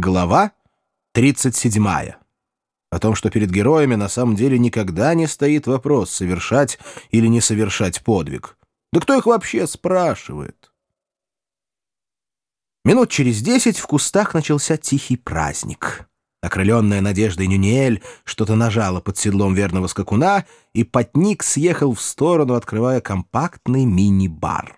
Глава 37. О том, что перед героями на самом деле никогда не стоит вопрос, совершать или не совершать подвиг. Да кто их вообще спрашивает? Минут через десять в кустах начался тихий праздник. Окрыленная надеждой Нюниэль что-то нажала под седлом верного скакуна, и потник съехал в сторону, открывая компактный мини-бар.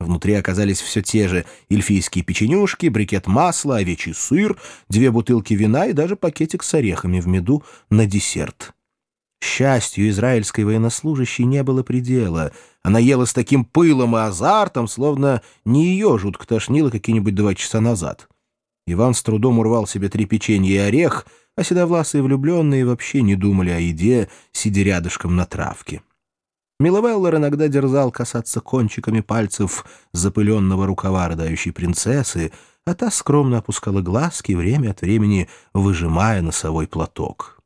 Внутри оказались все те же эльфийские печенюшки, брикет масла, овечий сыр, две бутылки вина и даже пакетик с орехами в меду на десерт. Счастью, израильской военнослужащей не было предела. Она ела с таким пылом и азартом, словно не ее жутко тошнило какие-нибудь два часа назад. Иван с трудом урвал себе три печенья и орех, а седовласые влюбленные вообще не думали о еде, сидя рядышком на травке. Миловеллер иногда дерзал касаться кончиками пальцев запыленного рукава рыдающей принцессы, а та скромно опускала глазки, время от времени выжимая носовой платок.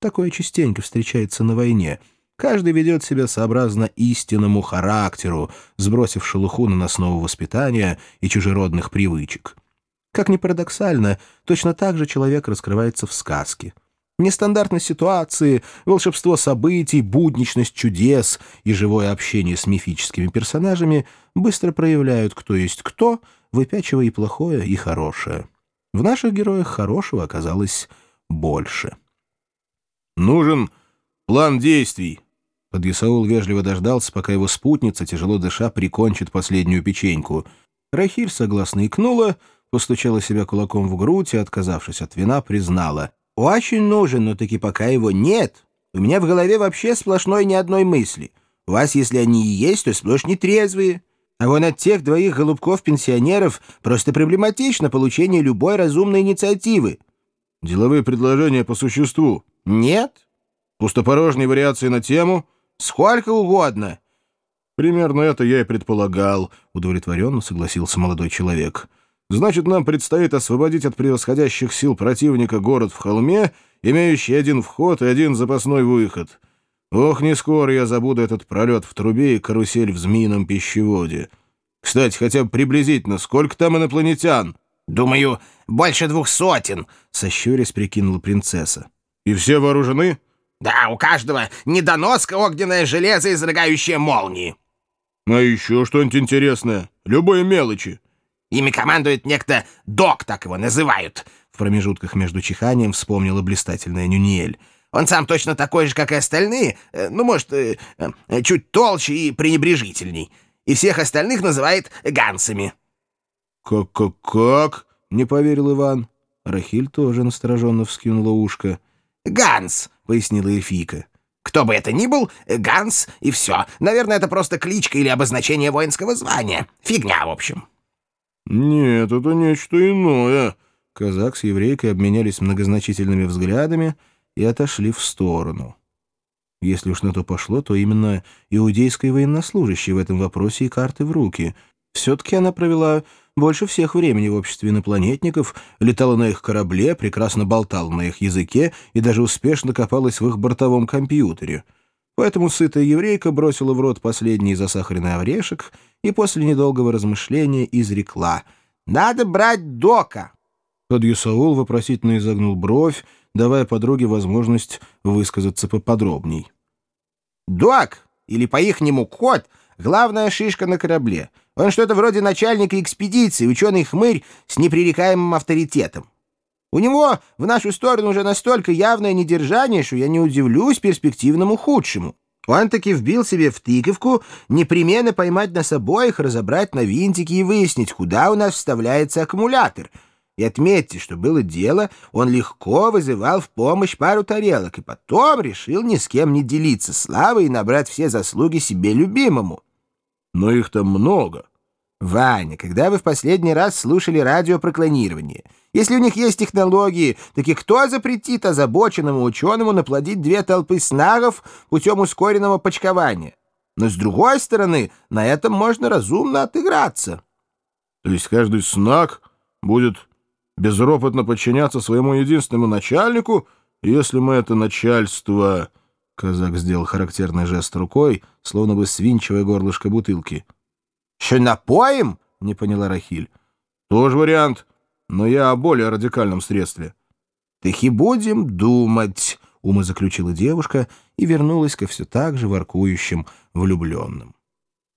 Такое частенько встречается на войне. Каждый ведет себя сообразно истинному характеру, сбросив шелуху наносного воспитания и чужеродных привычек. Как ни парадоксально, точно так же человек раскрывается в сказке — Нестандартность ситуации, волшебство событий, будничность чудес и живое общение с мифическими персонажами быстро проявляют, кто есть кто, выпячивая и плохое, и хорошее. В наших героях хорошего оказалось больше. «Нужен план действий», Подъясаул вежливо дождался, пока его спутница, тяжело дыша, прикончит последнюю печеньку. Рахиль согласно икнула, постучала себя кулаком в грудь и, отказавшись от вина, признала. «Очень нужен, но таки пока его нет. У меня в голове вообще сплошной ни одной мысли. У вас, если они и есть, то сплошь нетрезвые. А вон от тех двоих голубков-пенсионеров просто проблематично получение любой разумной инициативы». «Деловые предложения по существу?» «Нет». «Пустопорожние вариации на тему?» «Сколько угодно». «Примерно это я и предполагал», — удовлетворенно согласился молодой человек. Значит, нам предстоит освободить от превосходящих сил противника город в холме, имеющий один вход и один запасной выход. Ох, не скоро я забуду этот пролет в трубе и карусель в змеином пищеводе. Кстати, хотя бы приблизительно, сколько там инопланетян? Думаю, больше двух сотен, — сощурясь прикинула принцесса. И все вооружены? Да, у каждого недоноска огненное железо, изрыгающее молнии. А еще что-нибудь интересное? Любые мелочи. Ими командует некто Док, так его называют. В промежутках между чиханием вспомнила блистательная Нюниэль. Он сам точно такой же, как и остальные, э, ну, может, э, э, чуть толще и пренебрежительней. И всех остальных называет гансами. «Как-как-как?» — не поверил Иван. Рахиль тоже настороженно вскинула ушко. «Ганс», — пояснила эльфийка. «Кто бы это ни был, Ганс и все. Наверное, это просто кличка или обозначение воинского звания. Фигня, в общем». «Нет, это нечто иное». Казак с еврейкой обменялись многозначительными взглядами и отошли в сторону. Если уж на то пошло, то именно иудейской военнослужащей в этом вопросе и карты в руки. Все-таки она провела больше всех времени в обществе инопланетников, летала на их корабле, прекрасно болтала на их языке и даже успешно копалась в их бортовом компьютере. Поэтому сытая еврейка бросила в рот последний засахаренный орешек и после недолгого размышления изрекла «Надо брать Дока!» Подъюсаул вопросительно изогнул бровь, давая подруге возможность высказаться поподробней. «Док, или по-ихнему кот, главная шишка на корабле. Он что-то вроде начальника экспедиции, ученый-хмырь с непререкаемым авторитетом. У него в нашу сторону уже настолько явное недержание, что я не удивлюсь перспективному худшему. Он таки вбил себе в тыковку непременно поймать нас обоих, разобрать на винтики и выяснить, куда у нас вставляется аккумулятор. И отметьте, что было дело, он легко вызывал в помощь пару тарелок, и потом решил ни с кем не делиться славой и набрать все заслуги себе любимому. Но их там много. Ваня, когда вы в последний раз слушали радиопроклонирование — если у них есть технологии, так и кто запретит озабоченному ученому наплодить две толпы снагов путем ускоренного почкования? Но, с другой стороны, на этом можно разумно отыграться. То есть каждый снаг будет безропотно подчиняться своему единственному начальнику, если мы это начальство... Казак сделал характерный жест рукой, словно бы свинчивая горлышко бутылки. «Что, напоим?» — не поняла Рахиль. «Тоже вариант. но я о более радикальном средстве». «Так и будем думать», — умозаключила девушка и вернулась ко все так же воркующим влюбленным.